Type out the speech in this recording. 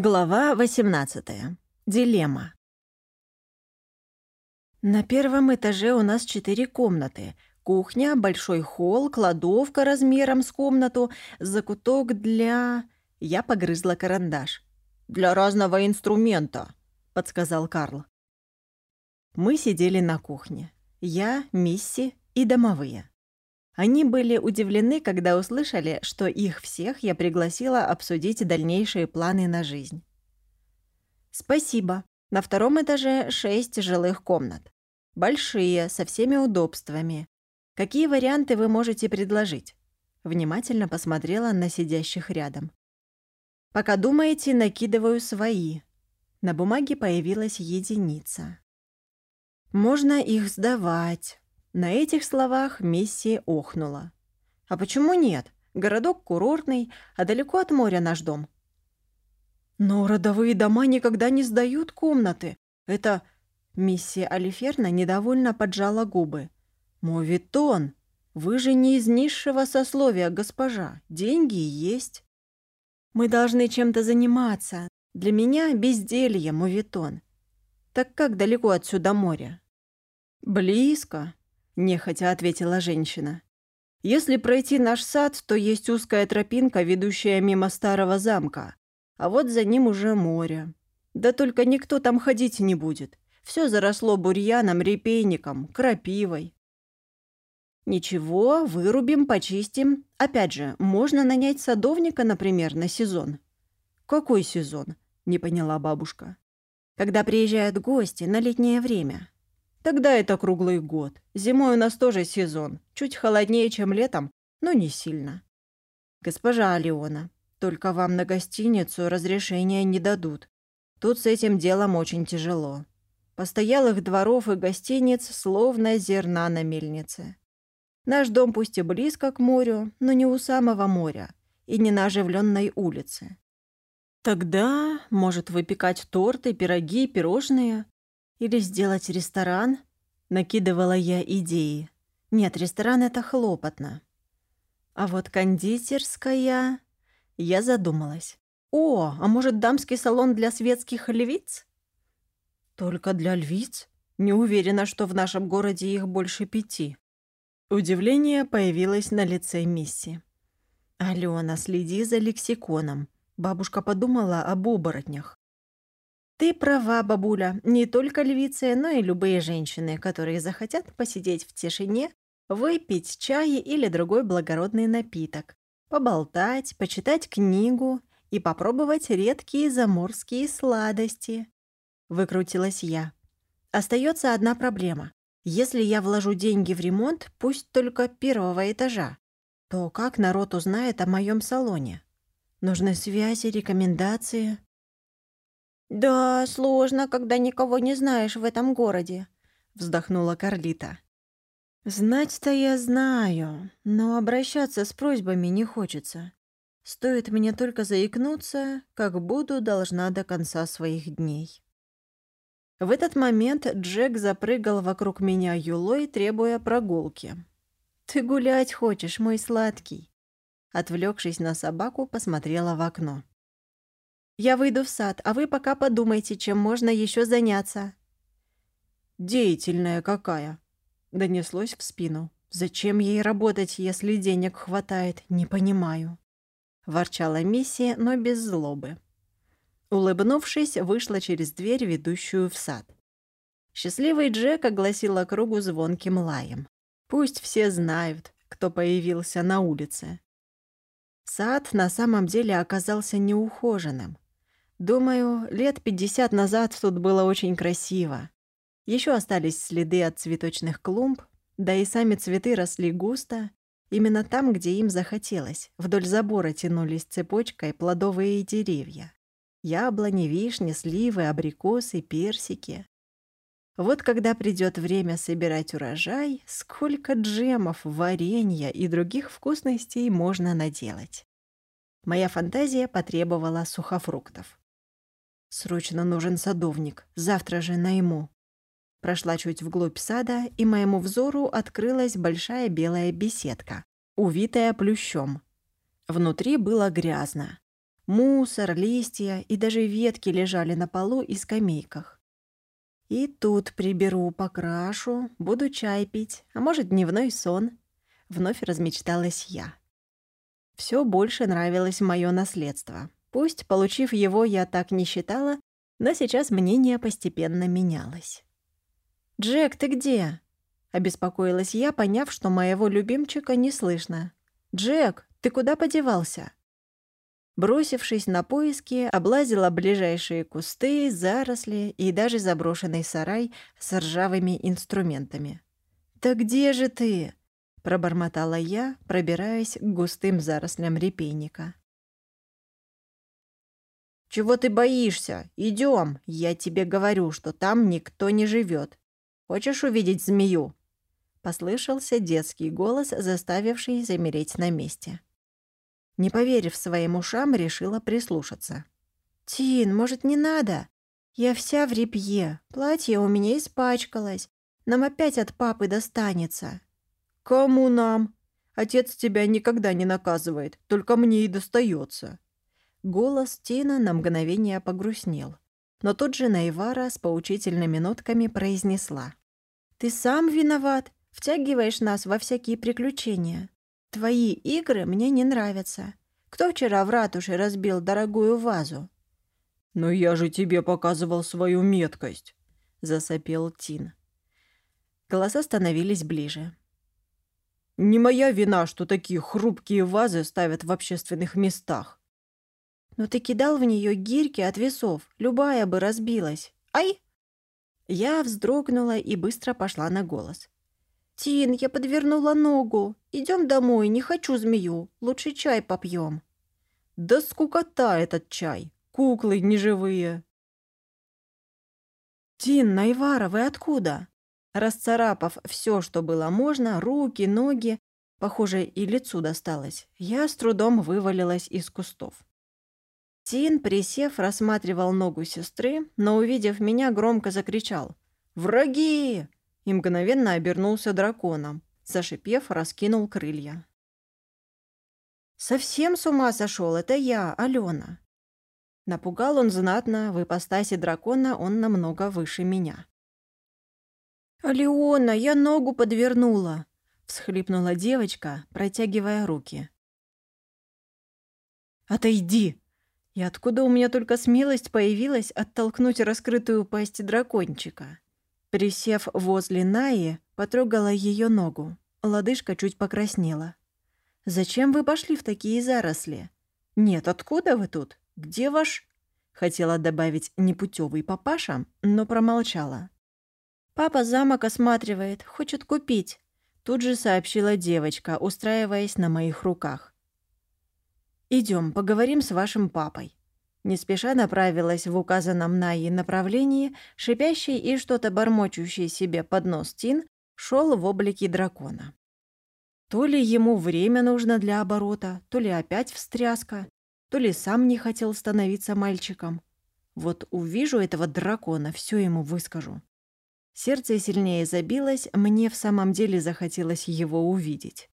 Глава 18. Дилемма. На первом этаже у нас четыре комнаты. Кухня, большой холл, кладовка размером с комнату, закуток для... Я погрызла карандаш. «Для разного инструмента», — подсказал Карл. Мы сидели на кухне. Я, Мисси и домовые. Они были удивлены, когда услышали, что их всех я пригласила обсудить дальнейшие планы на жизнь. «Спасибо. На втором этаже шесть жилых комнат. Большие, со всеми удобствами. Какие варианты вы можете предложить?» Внимательно посмотрела на сидящих рядом. «Пока думаете, накидываю свои». На бумаге появилась единица. «Можно их сдавать», на этих словах Мисси охнула. «А почему нет? Городок курортный, а далеко от моря наш дом». «Но родовые дома никогда не сдают комнаты. Это...» Мисси Алиферна недовольно поджала губы. «Мовитон, вы же не из низшего сословия, госпожа. Деньги есть». «Мы должны чем-то заниматься. Для меня безделье, мовитон. Так как далеко отсюда море?» «Близко нехотя ответила женщина. Если пройти наш сад, то есть узкая тропинка, ведущая мимо старого замка. А вот за ним уже море. Да только никто там ходить не будет. Все заросло бурьяном, репейником, крапивой. Ничего, вырубим, почистим. Опять же, можно нанять садовника, например, на сезон. Какой сезон? Не поняла бабушка. Когда приезжают гости на летнее время. Тогда это круглый год. Зимой у нас тоже сезон. Чуть холоднее, чем летом, но не сильно. Госпожа Алиона, только вам на гостиницу разрешения не дадут. Тут с этим делом очень тяжело. Постоялых дворов и гостиниц словно зерна на мельнице. Наш дом пусть и близко к морю, но не у самого моря и не на оживленной улице. Тогда, может, выпекать торты, пироги, пирожные, или сделать ресторан? Накидывала я идеи. Нет, ресторан — это хлопотно. А вот кондитерская... Я задумалась. О, а может, дамский салон для светских львиц? Только для львиц? Не уверена, что в нашем городе их больше пяти. Удивление появилось на лице Мисси. «Алена, следи за лексиконом». Бабушка подумала об оборотнях. «Ты права, бабуля. Не только львицы, но и любые женщины, которые захотят посидеть в тишине, выпить чай или другой благородный напиток, поболтать, почитать книгу и попробовать редкие заморские сладости». Выкрутилась я. Остается одна проблема. Если я вложу деньги в ремонт, пусть только первого этажа, то как народ узнает о моем салоне? Нужны связи, рекомендации. «Да, сложно, когда никого не знаешь в этом городе», — вздохнула Карлита. «Знать-то я знаю, но обращаться с просьбами не хочется. Стоит мне только заикнуться, как буду должна до конца своих дней». В этот момент Джек запрыгал вокруг меня юлой, требуя прогулки. «Ты гулять хочешь, мой сладкий?» Отвлекшись на собаку, посмотрела в окно. Я выйду в сад, а вы пока подумайте, чем можно еще заняться». «Деятельная какая!» — донеслось в спину. «Зачем ей работать, если денег хватает? Не понимаю». Ворчала Мисси, но без злобы. Улыбнувшись, вышла через дверь, ведущую в сад. Счастливый Джек огласил округу звонким лаем. Пусть все знают, кто появился на улице. Сад на самом деле оказался неухоженным. Думаю, лет пятьдесят назад тут было очень красиво. Еще остались следы от цветочных клумб, да и сами цветы росли густо, именно там, где им захотелось. Вдоль забора тянулись цепочкой плодовые деревья. Яблони, вишни, сливы, абрикосы, персики. Вот когда придет время собирать урожай, сколько джемов, варенья и других вкусностей можно наделать. Моя фантазия потребовала сухофруктов. Срочно нужен садовник. Завтра же найму. Прошла чуть вглубь сада, и моему взору открылась большая белая беседка, увитая плющом. Внутри было грязно. Мусор, листья и даже ветки лежали на полу и скамейках. И тут приберу, покрашу, буду чай пить, а может, дневной сон. Вновь размечталась я. Все больше нравилось мое наследство. Пусть, получив его, я так не считала, но сейчас мнение постепенно менялось. «Джек, ты где?» — обеспокоилась я, поняв, что моего любимчика не слышно. «Джек, ты куда подевался?» Бросившись на поиски, облазила ближайшие кусты, заросли и даже заброшенный сарай с ржавыми инструментами. «Да где же ты?» — пробормотала я, пробираясь к густым зарослям репейника. «Чего ты боишься? Идем. Я тебе говорю, что там никто не живет. Хочешь увидеть змею?» Послышался детский голос, заставивший замереть на месте. Не поверив своим ушам, решила прислушаться. «Тин, может, не надо? Я вся в репье. Платье у меня испачкалось. Нам опять от папы достанется». «Кому нам? Отец тебя никогда не наказывает, только мне и достается». Голос Тина на мгновение погрустнел. Но тут же Найвара с поучительными нотками произнесла. «Ты сам виноват, втягиваешь нас во всякие приключения. Твои игры мне не нравятся. Кто вчера в ратуше разбил дорогую вазу?» «Но я же тебе показывал свою меткость», — засопел Тин. Голоса становились ближе. «Не моя вина, что такие хрупкие вазы ставят в общественных местах. Но ты кидал в нее гирьки от весов, любая бы разбилась. Ай!» Я вздрогнула и быстро пошла на голос. «Тин, я подвернула ногу. Идем домой, не хочу змею. Лучше чай попьем». «Да скукота этот чай. Куклы неживые». «Тин, Найвара, вы откуда?» Расцарапав все, что было можно, руки, ноги, похоже, и лицу досталось, я с трудом вывалилась из кустов. Тин, присев, рассматривал ногу сестры, но, увидев меня, громко закричал «Враги!» и мгновенно обернулся драконом, зашипев, раскинул крылья. «Совсем с ума сошел, это я, Алена!» Напугал он знатно, в ипостаси дракона он намного выше меня. «Алена, я ногу подвернула!» — всхлипнула девочка, протягивая руки. «Отойди!» И откуда у меня только смелость появилась оттолкнуть раскрытую пасть дракончика? Присев возле Наи, потрогала ее ногу. Лодыжка чуть покраснела. «Зачем вы пошли в такие заросли?» «Нет, откуда вы тут? Где ваш...» Хотела добавить непутевый папаша, но промолчала. «Папа замок осматривает, хочет купить», тут же сообщила девочка, устраиваясь на моих руках. Идем, поговорим с вашим папой». Не спеша направилась в указанном Наи направлении, шипящий и что-то бормочущий себе под нос Тин шел в облике дракона. То ли ему время нужно для оборота, то ли опять встряска, то ли сам не хотел становиться мальчиком. Вот увижу этого дракона, все ему выскажу. Сердце сильнее забилось, мне в самом деле захотелось его увидеть.